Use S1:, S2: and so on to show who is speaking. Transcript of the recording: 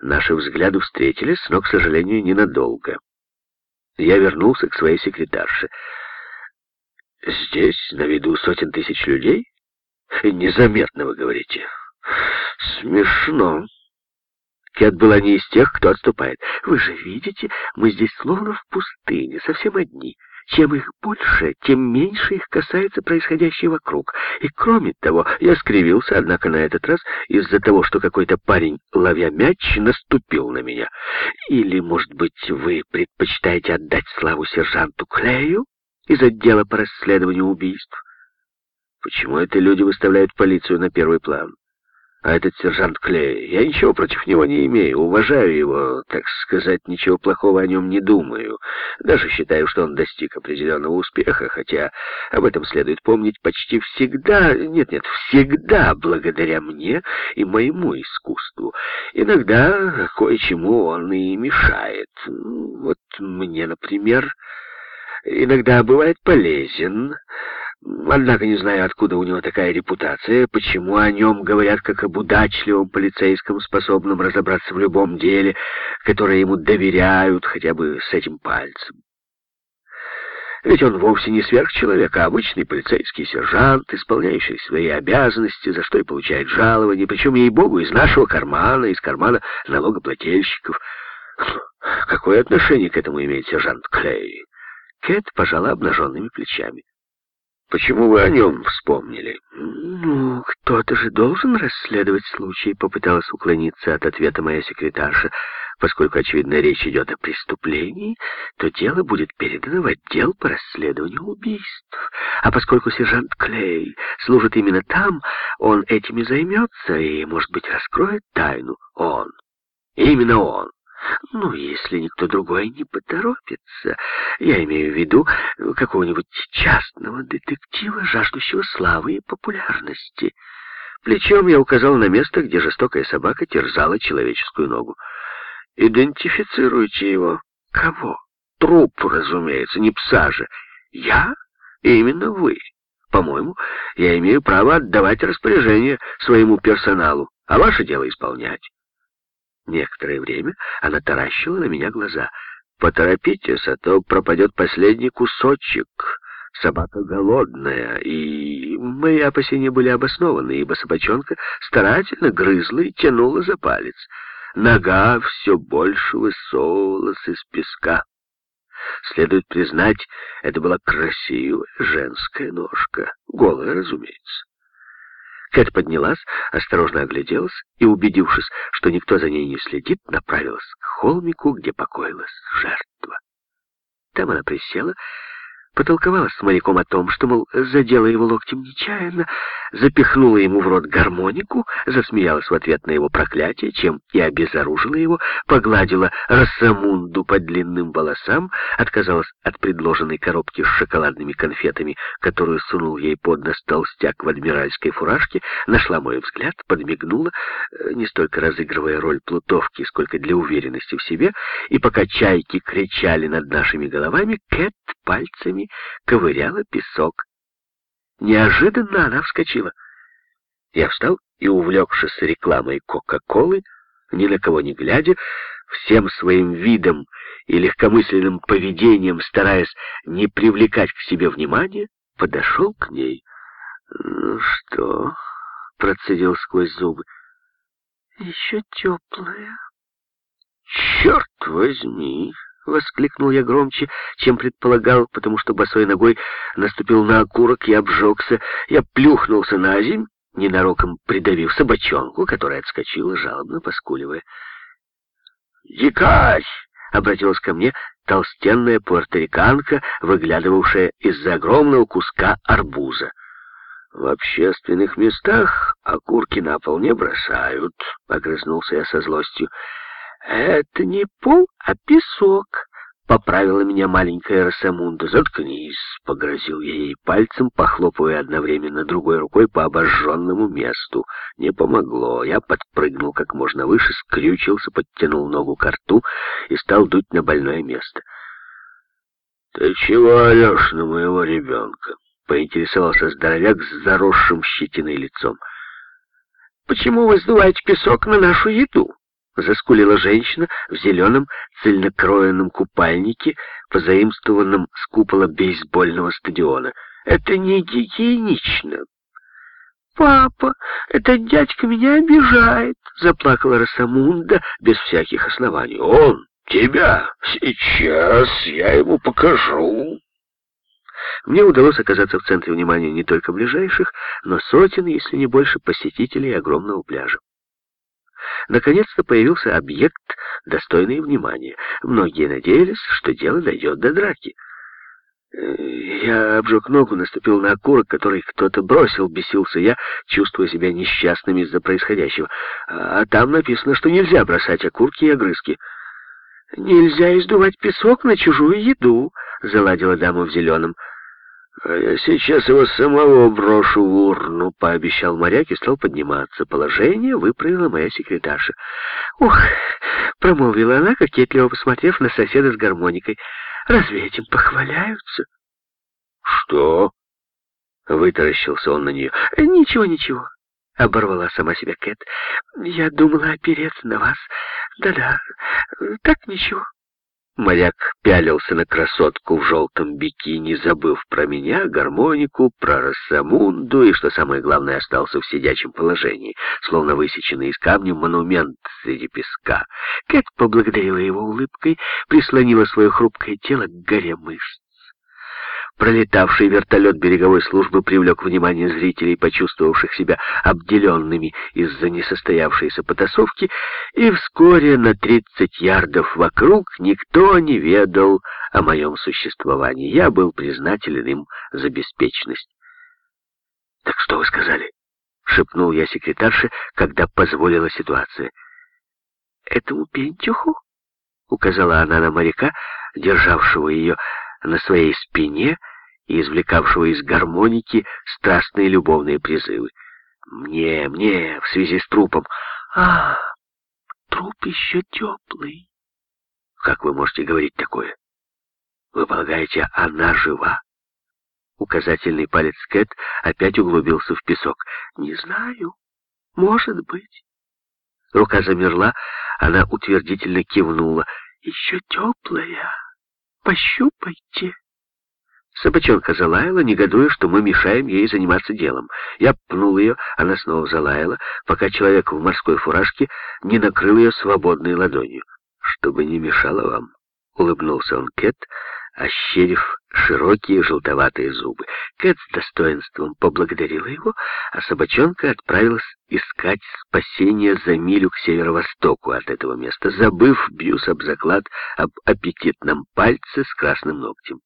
S1: Наши взгляды встретились, но, к сожалению, ненадолго. Я вернулся к своей секретарше. «Здесь, на виду сотен тысяч людей? Незаметно, вы говорите?» «Смешно». Кэт была не из тех, кто отступает. «Вы же видите, мы здесь словно в пустыне, совсем одни». Чем их больше, тем меньше их касается происходящее вокруг. И кроме того, я скривился, однако на этот раз из-за того, что какой-то парень, ловя мяч, наступил на меня. Или, может быть, вы предпочитаете отдать славу сержанту Клею из отдела по расследованию убийств? Почему это люди выставляют полицию на первый план? А этот сержант Клей, я ничего против него не имею, уважаю его, так сказать, ничего плохого о нем не думаю. Даже считаю, что он достиг определенного успеха, хотя об этом следует помнить почти всегда, нет-нет, всегда благодаря мне и моему искусству. Иногда кое-чему он и мешает. Вот мне, например, иногда бывает полезен, Однако не знаю, откуда у него такая репутация, почему о нем говорят как об удачливом полицейском, способном разобраться в любом деле, которое ему доверяют хотя бы с этим пальцем. Ведь он вовсе не сверхчеловек, а обычный полицейский сержант, исполняющий свои обязанности, за что и получает жалование, причем, ей-богу, из нашего кармана, из кармана налогоплательщиков. Какое отношение к этому имеет сержант Клей? Кэт пожала обнаженными плечами. Почему вы о нем вспомнили? Ну, кто-то же должен расследовать случай, попыталась уклониться от ответа моя секретарша. Поскольку, очевидно, речь идет о преступлении, то дело будет передано в отдел по расследованию убийств. А поскольку сержант Клей служит именно там, он этим и займется и, может быть, раскроет тайну. Он. Именно он. Ну, если никто другой не поторопится. Я имею в виду какого-нибудь частного детектива, жаждущего славы и популярности. Плечом я указал на место, где жестокая собака терзала человеческую ногу. «Идентифицируйте его». «Кого?» «Труп, разумеется, не пса же». «Я? Именно вы. По-моему, я имею право отдавать распоряжение своему персоналу, а ваше дело исполнять». Некоторое время она таращила на меня глаза. «Поторопитесь, а то пропадет последний кусочек. Собака голодная, и мои опасения были обоснованы, ибо собачонка старательно грызла и тянула за палец. Нога все больше высовывалась из песка. Следует признать, это была красивая женская ножка, голая, разумеется. Кэт поднялась, осторожно огляделась и, убедившись, что никто за ней не следит, направилась к холмику, где покоилась жертва. Там она присела потолковала с моряком о том, что, мол, задела его локтем нечаянно, запихнула ему в рот гармонику, засмеялась в ответ на его проклятие, чем и обезоружила его, погладила Росамунду по длинным волосам, отказалась от предложенной коробки с шоколадными конфетами, которую сунул ей под нос толстяк в адмиральской фуражке, нашла мой взгляд, подмигнула, э, не столько разыгрывая роль плутовки, сколько для уверенности в себе, и пока чайки кричали над нашими головами, Кэт пальцами ковыряла песок. Неожиданно она вскочила. Я встал и, увлекшись рекламой Кока-Колы, ни на кого не глядя, всем своим видом и легкомысленным поведением, стараясь не привлекать к себе внимания, подошел к ней. «Ну что?» — процедил сквозь зубы. «Еще теплая». «Черт возьми!» Воскликнул я громче, чем предполагал, потому что босой ногой наступил на окурок и обжегся. Я плюхнулся на земь, ненароком придавив собачонку, которая отскочила, жалобно поскуливая. «Дикарь!» — обратилась ко мне толстенная пуэрториканка, выглядывавшая из-за огромного куска арбуза. «В общественных местах окурки на пол не бросают», — огрызнулся я со злостью. «Это не пол, а песок», — поправила меня маленькая Росамунда. «Заткнись», — погрозил я ей пальцем, похлопывая одновременно другой рукой по обожженному месту. Не помогло. Я подпрыгнул как можно выше, скрючился, подтянул ногу к рту и стал дуть на больное место. «Ты чего орешь на моего ребенка?» — поинтересовался здоровяк с заросшим щетиной лицом. «Почему вы сдуваете песок на нашу еду?» Заскулила женщина в зеленом цельнокроенном купальнике, позаимствованном с купола бейсбольного стадиона. «Это не гигиенично!» «Папа, этот дядька меня обижает!» — заплакала Росамунда без всяких оснований.
S2: «Он тебя? Сейчас я ему покажу!»
S1: Мне удалось оказаться в центре внимания не только ближайших, но сотен, если не больше, посетителей огромного пляжа. Наконец-то появился объект, достойный внимания. Многие надеялись, что дело дойдет до драки. Э, я обжег ногу, наступил на окурок, который кто-то бросил, бесился я, чувствуя себя несчастным из-за происходящего. А там написано, что нельзя бросать окурки и огрызки. «Нельзя издувать песок на чужую еду», — заладила дама в зеленом.
S2: «А я сейчас его самого брошу в урну», — пообещал моряк и стал подниматься. Положение выправила моя секретарша.
S1: «Ух!» — промолвила она, кокетливо посмотрев на соседа с гармоникой. «Разве этим похваляются?»
S2: «Что?» — вытаращился он на нее.
S1: «Ничего, ничего», — оборвала сама себя Кэт. «Я думала опереться на вас. Да-да, так ничего».
S2: Моряк пялился на красотку в желтом бикини, забыв про меня, гармонику, про Рассамунду и, что самое главное, остался в сидячем положении, словно высеченный из камня монумент среди песка.
S1: Кэт поблагодарила его улыбкой, прислонила свое хрупкое тело к горе мышц. Пролетавший вертолет береговой службы привлек внимание зрителей, почувствовавших себя обделенными из-за несостоявшейся потасовки, и вскоре на 30 ярдов вокруг никто не ведал о моем существовании. Я был признателен им за беспечность.
S2: «Так что вы сказали?» — шепнул я секретарше, когда позволила ситуация.
S1: «Этому пентюху?» — указала она на моряка, державшего ее на своей спине и извлекавшего из гармоники страстные любовные призывы. Мне, мне, в связи с трупом. А, труп еще теплый. Как вы можете говорить такое? Вы полагаете, она жива? Указательный палец Кэт опять углубился в песок. Не знаю. Может быть. Рука замерла, она утвердительно кивнула. Еще теплая. Пощупайте. Собачонка залаяла, негодуя, что мы мешаем ей заниматься делом. Я пнул ее, она снова залаяла, пока человек в морской фуражке не накрыл ее свободной ладонью. «Чтобы не мешало вам», — улыбнулся он Кэт, ощерив широкие желтоватые зубы. Кэт с достоинством поблагодарила его, а собачонка отправилась искать спасение за милю к северо-востоку от этого места, забыв, бьюсь об заклад, об аппетитном пальце с красным ногтем.